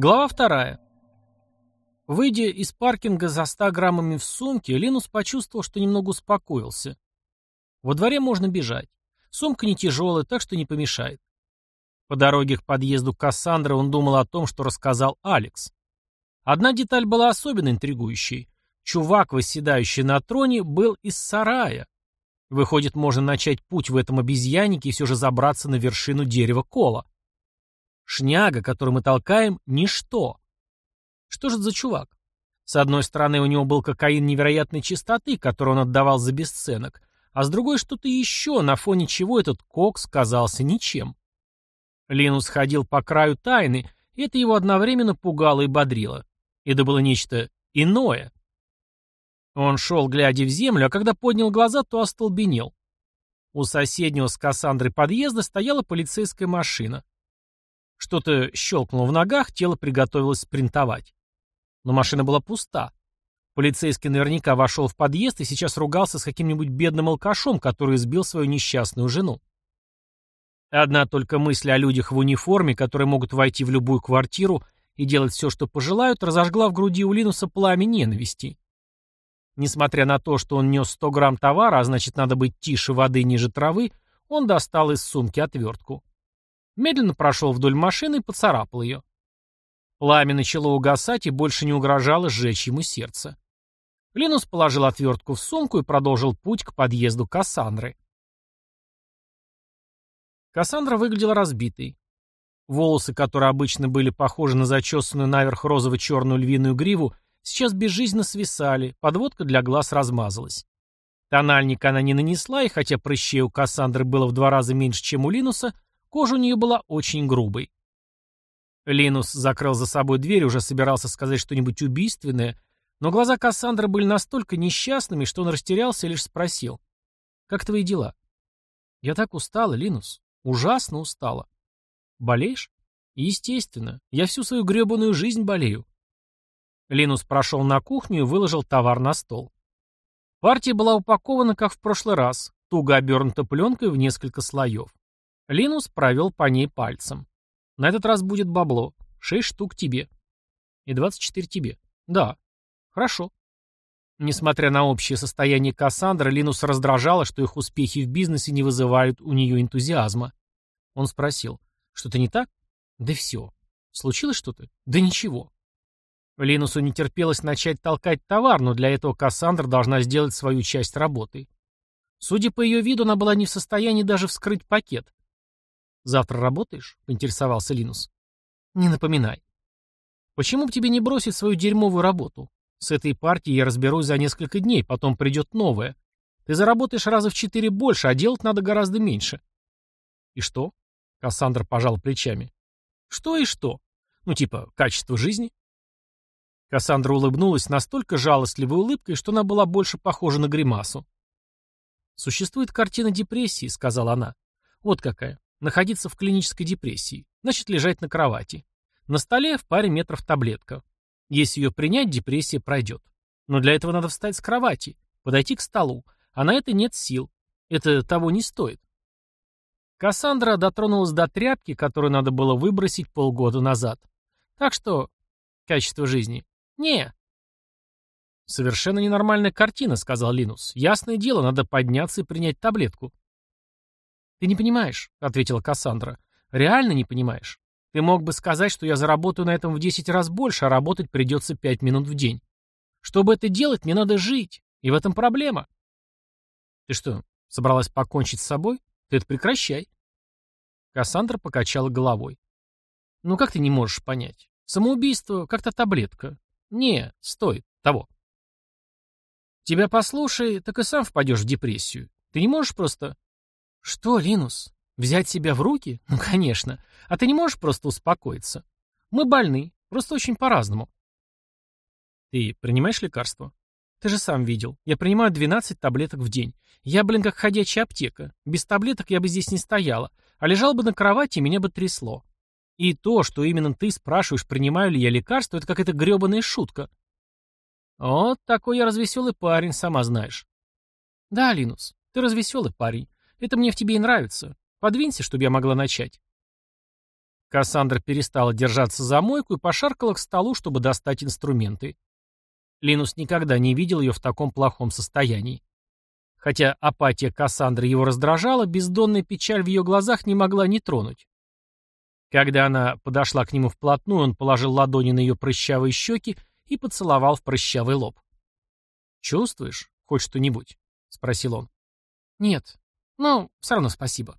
Глава вторая. Выйдя из паркинга за 100 граммами в сумке, Линус почувствовал, что немного успокоился. Во дворе можно бежать. Сумка не тяжелая, так что не помешает. По дороге к подъезду Кассандры он думал о том, что рассказал Алекс. Одна деталь была особенно интригующей. Чувак, восседающий на троне, был из сарая. Выходит, можно начать путь в этом обезьяннике и все же забраться на вершину дерева кола. Шняга, которую мы толкаем, ничто. Что же это за чувак? С одной стороны, у него был кокаин невероятной чистоты, который он отдавал за бесценок, а с другой что-то еще, на фоне чего этот кокс казался ничем. Линус ходил по краю тайны, и это его одновременно пугало и бодрило. Это было нечто иное. Он шел, глядя в землю, а когда поднял глаза, то остолбенел. У соседнего с Кассандрой подъезда стояла полицейская машина. Что-то щелкнуло в ногах, тело приготовилось спринтовать. Но машина была пуста. Полицейский наверняка вошел в подъезд и сейчас ругался с каким-нибудь бедным алкашом, который избил свою несчастную жену. Одна только мысль о людях в униформе, которые могут войти в любую квартиру и делать все, что пожелают, разожгла в груди у Линуса пламя ненависти. Несмотря на то, что он нес 100 грамм товара, а значит надо быть тише воды ниже травы, он достал из сумки отвертку. Медленно прошел вдоль машины и поцарапал ее. Пламя начало угасать и больше не угрожало сжечь ему сердце. Линус положил отвертку в сумку и продолжил путь к подъезду Кассандры. Кассандра выглядела разбитой. Волосы, которые обычно были похожи на зачесанную наверх розово-черную львиную гриву, сейчас безжизненно свисали, подводка для глаз размазалась. Тональник она не нанесла, и хотя прыщей у Кассандры было в два раза меньше, чем у Линуса, Кожа у нее была очень грубой. Линус закрыл за собой дверь, уже собирался сказать что-нибудь убийственное, но глаза Кассандры были настолько несчастными, что он растерялся и лишь спросил. «Как твои дела?» «Я так устала, Линус. Ужасно устала». «Болеешь?» «Естественно. Я всю свою гребаную жизнь болею». Линус прошел на кухню и выложил товар на стол. Партия была упакована, как в прошлый раз, туго обернута пленкой в несколько слоев. Линус провел по ней пальцем. На этот раз будет бабло. Шесть штук тебе. И двадцать четыре тебе. Да. Хорошо. Несмотря на общее состояние Кассандры, Линус раздражало, что их успехи в бизнесе не вызывают у нее энтузиазма. Он спросил, что-то не так? Да все. Случилось что-то? Да ничего. Линусу не терпелось начать толкать товар, но для этого Кассандра должна сделать свою часть работы. Судя по ее виду, она была не в состоянии даже вскрыть пакет. «Завтра работаешь?» — поинтересовался Линус. «Не напоминай». «Почему бы тебе не бросить свою дерьмовую работу? С этой партией я разберусь за несколько дней, потом придет новая. Ты заработаешь раза в четыре больше, а делать надо гораздо меньше». «И что?» — Кассандра пожал плечами. «Что и что? Ну, типа, качество жизни?» Кассандра улыбнулась настолько жалостливой улыбкой, что она была больше похожа на гримасу. «Существует картина депрессии», — сказала она. «Вот какая. Находиться в клинической депрессии. Значит, лежать на кровати. На столе в паре метров таблетка. Если ее принять, депрессия пройдет. Но для этого надо встать с кровати, подойти к столу. А на это нет сил. Это того не стоит. Кассандра дотронулась до тряпки, которую надо было выбросить полгода назад. Так что... Качество жизни. Не. Совершенно ненормальная картина, сказал Линус. Ясное дело, надо подняться и принять таблетку. «Ты не понимаешь», — ответила Кассандра. «Реально не понимаешь. Ты мог бы сказать, что я заработаю на этом в десять раз больше, а работать придется пять минут в день. Чтобы это делать, мне надо жить, и в этом проблема». «Ты что, собралась покончить с собой? Ты это прекращай». Кассандра покачала головой. «Ну как ты не можешь понять? Самоубийство как-то таблетка. Не, стоит того». «Тебя послушай, так и сам впадешь в депрессию. Ты не можешь просто...» «Что, Линус? Взять себя в руки? Ну, конечно. А ты не можешь просто успокоиться? Мы больны, просто очень по-разному». «Ты принимаешь лекарства?» «Ты же сам видел. Я принимаю 12 таблеток в день. Я, блин, как ходячая аптека. Без таблеток я бы здесь не стояла. А лежал бы на кровати, меня бы трясло. И то, что именно ты спрашиваешь, принимаю ли я лекарства, это какая-то гребаная шутка». «Вот такой я развеселый парень, сама знаешь». «Да, Линус, ты развеселый парень. Это мне в тебе и нравится. Подвинься, чтобы я могла начать. Кассандра перестала держаться за мойку и пошаркала к столу, чтобы достать инструменты. Линус никогда не видел ее в таком плохом состоянии. Хотя апатия Кассандры его раздражала, бездонная печаль в ее глазах не могла не тронуть. Когда она подошла к нему вплотную, он положил ладони на ее прыщавые щеки и поцеловал в прыщавый лоб. «Чувствуешь хоть что-нибудь?» — спросил он. «Нет. Ну, все равно спасибо».